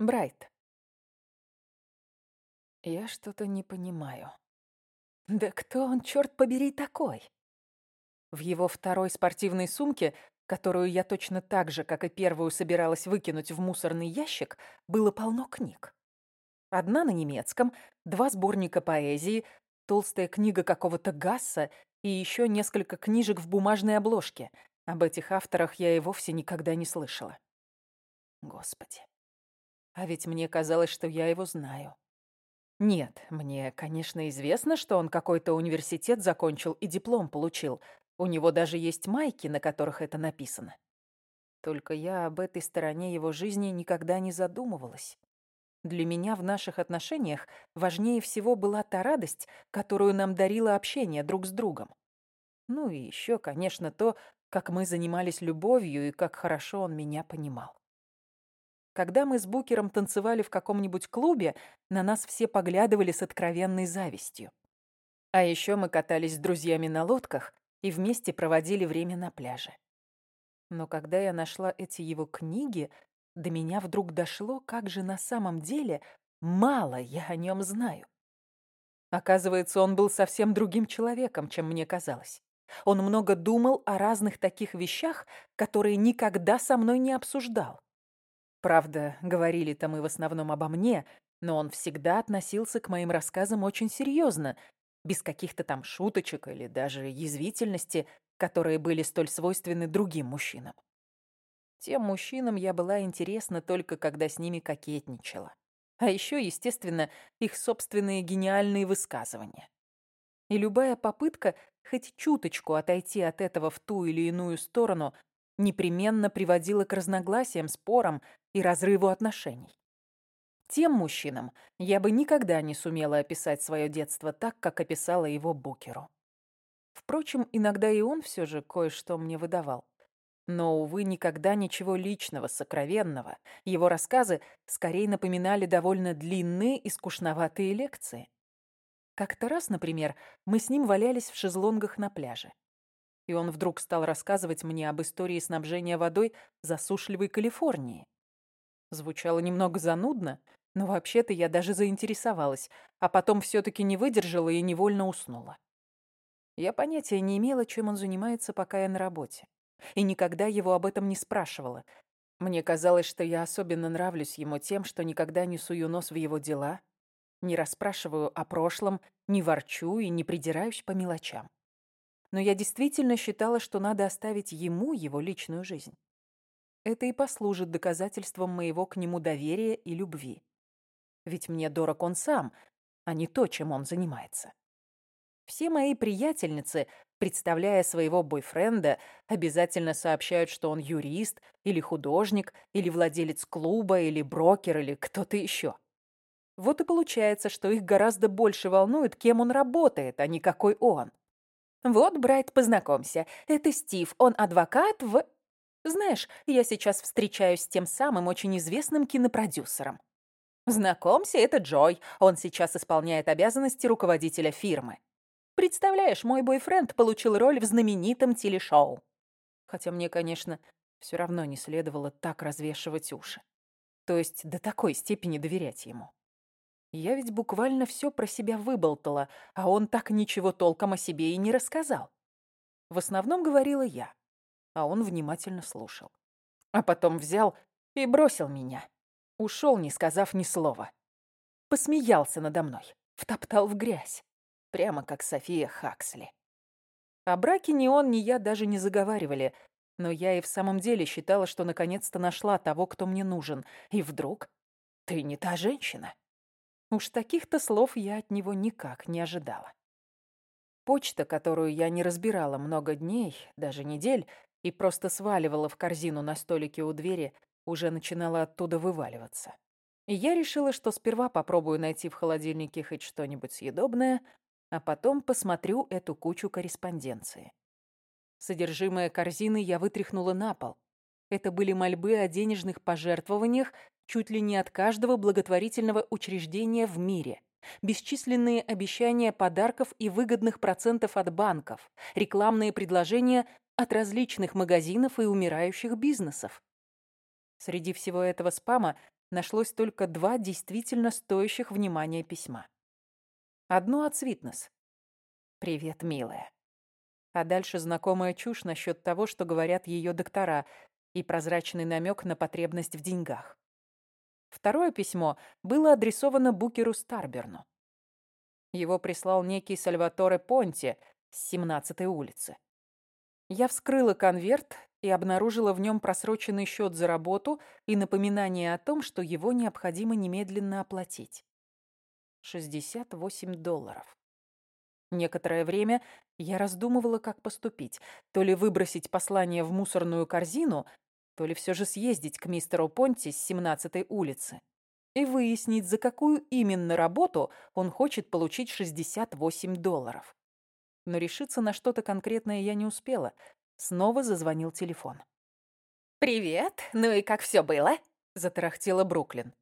Брайт. Я что-то не понимаю. Да кто он, черт побери, такой? В его второй спортивной сумке, которую я точно так же, как и первую, собиралась выкинуть в мусорный ящик, было полно книг. Одна на немецком, два сборника поэзии, толстая книга какого-то Гасса и еще несколько книжек в бумажной обложке. Об этих авторах я и вовсе никогда не слышала. Господи. А ведь мне казалось, что я его знаю. Нет, мне, конечно, известно, что он какой-то университет закончил и диплом получил. У него даже есть майки, на которых это написано. Только я об этой стороне его жизни никогда не задумывалась. Для меня в наших отношениях важнее всего была та радость, которую нам дарило общение друг с другом. Ну и еще, конечно, то, как мы занимались любовью и как хорошо он меня понимал. Когда мы с Букером танцевали в каком-нибудь клубе, на нас все поглядывали с откровенной завистью. А еще мы катались с друзьями на лодках и вместе проводили время на пляже. Но когда я нашла эти его книги, до меня вдруг дошло, как же на самом деле мало я о нем знаю. Оказывается, он был совсем другим человеком, чем мне казалось. Он много думал о разных таких вещах, которые никогда со мной не обсуждал. Правда, говорили-то мы в основном обо мне, но он всегда относился к моим рассказам очень серьезно, без каких-то там шуточек или даже язвительности, которые были столь свойственны другим мужчинам. Тем мужчинам я была интересна только когда с ними кокетничала. А еще, естественно, их собственные гениальные высказывания. И любая попытка хоть чуточку отойти от этого в ту или иную сторону непременно приводила к разногласиям, спорам, и разрыву отношений. Тем мужчинам я бы никогда не сумела описать свое детство так, как описала его Букеру. Впрочем, иногда и он все же кое-что мне выдавал. Но, увы, никогда ничего личного, сокровенного. Его рассказы скорее напоминали довольно длинные и скучноватые лекции. Как-то раз, например, мы с ним валялись в шезлонгах на пляже. И он вдруг стал рассказывать мне об истории снабжения водой засушливой Калифорнии. Звучало немного занудно, но вообще-то я даже заинтересовалась, а потом все-таки не выдержала и невольно уснула. Я понятия не имела, чем он занимается, пока я на работе. И никогда его об этом не спрашивала. Мне казалось, что я особенно нравлюсь ему тем, что никогда не сую нос в его дела, не расспрашиваю о прошлом, не ворчу и не придираюсь по мелочам. Но я действительно считала, что надо оставить ему его личную жизнь. Это и послужит доказательством моего к нему доверия и любви. Ведь мне дорог он сам, а не то, чем он занимается. Все мои приятельницы, представляя своего бойфренда, обязательно сообщают, что он юрист, или художник, или владелец клуба, или брокер, или кто-то еще. Вот и получается, что их гораздо больше волнует, кем он работает, а не какой он. Вот, Брайт, познакомься. Это Стив, он адвокат в... Знаешь, я сейчас встречаюсь с тем самым очень известным кинопродюсером. Знакомься, это Джой. Он сейчас исполняет обязанности руководителя фирмы. Представляешь, мой бойфренд получил роль в знаменитом телешоу. Хотя мне, конечно, все равно не следовало так развешивать уши. То есть до такой степени доверять ему. Я ведь буквально все про себя выболтала, а он так ничего толком о себе и не рассказал. В основном говорила я а он внимательно слушал. А потом взял и бросил меня. Ушел, не сказав ни слова. Посмеялся надо мной, втоптал в грязь, прямо как София Хаксли. О браке ни он, ни я даже не заговаривали, но я и в самом деле считала, что наконец-то нашла того, кто мне нужен. И вдруг ты не та женщина. Уж таких-то слов я от него никак не ожидала. Почта, которую я не разбирала много дней, даже недель, и просто сваливала в корзину на столике у двери, уже начинала оттуда вываливаться. И я решила, что сперва попробую найти в холодильнике хоть что-нибудь съедобное, а потом посмотрю эту кучу корреспонденции. Содержимое корзины я вытряхнула на пол. Это были мольбы о денежных пожертвованиях чуть ли не от каждого благотворительного учреждения в мире. Бесчисленные обещания подарков и выгодных процентов от банков, рекламные предложения от различных магазинов и умирающих бизнесов. Среди всего этого спама нашлось только два действительно стоящих внимания письма. Одно от Свитнес. «Привет, милая». А дальше знакомая чушь насчет того, что говорят ее доктора, и прозрачный намек на потребность в деньгах. Второе письмо было адресовано Букеру Старберну. Его прислал некий Сальваторе Понти с 17-й улицы. Я вскрыла конверт и обнаружила в нем просроченный счет за работу и напоминание о том, что его необходимо немедленно оплатить. 68 долларов. Некоторое время я раздумывала, как поступить. То ли выбросить послание в мусорную корзину, то ли все же съездить к мистеру Понти с 17-й улицы и выяснить, за какую именно работу он хочет получить 68 долларов. Но решиться на что-то конкретное я не успела. Снова зазвонил телефон. «Привет! Ну и как все было?» — затарахтела Бруклин.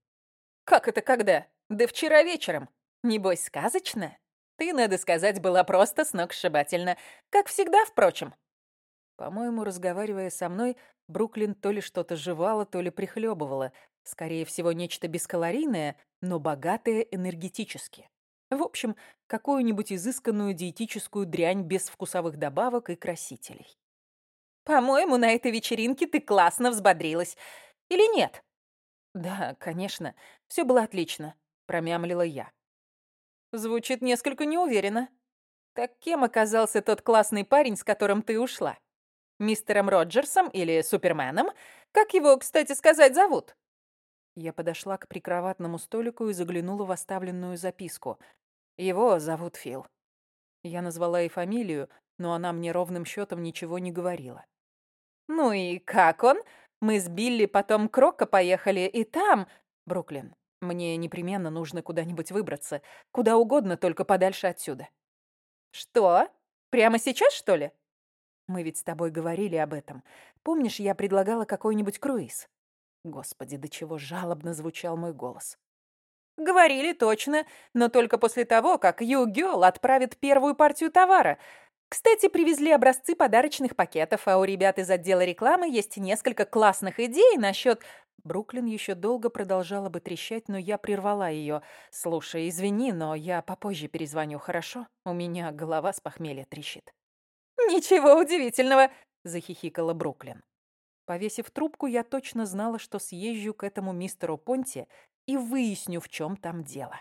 «Как это когда? Да вчера вечером. Небось, сказочно? Ты, надо сказать, была просто сногсшибательно. Как всегда, впрочем». По-моему, разговаривая со мной, Бруклин то ли что-то жевала, то ли прихлебывала. Скорее всего, нечто бескалорийное, но богатое энергетически. В общем, какую-нибудь изысканную диетическую дрянь без вкусовых добавок и красителей. «По-моему, на этой вечеринке ты классно взбодрилась. Или нет?» «Да, конечно. Все было отлично», — промямлила я. Звучит несколько неуверенно. Так кем оказался тот классный парень, с которым ты ушла? Мистером Роджерсом или Суперменом? Как его, кстати сказать, зовут?» Я подошла к прикроватному столику и заглянула в оставленную записку. Его зовут Фил. Я назвала ей фамилию, но она мне ровным счетом ничего не говорила. «Ну и как он? Мы с Билли потом к поехали, и там...» «Бруклин, мне непременно нужно куда-нибудь выбраться. Куда угодно, только подальше отсюда». «Что? Прямо сейчас, что ли?» «Мы ведь с тобой говорили об этом. Помнишь, я предлагала какой-нибудь круиз?» Господи, до чего жалобно звучал мой голос. «Говорили точно, но только после того, как Ю-Гёл отправит первую партию товара. Кстати, привезли образцы подарочных пакетов, а у ребят из отдела рекламы есть несколько классных идей насчет Бруклин еще долго продолжала бы трещать, но я прервала ее. «Слушай, извини, но я попозже перезвоню, хорошо? У меня голова с похмелья трещит». «Ничего удивительного», — захихикала Бруклин. Повесив трубку, я точно знала, что съезжу к этому мистеру Понте и выясню, в чем там дело.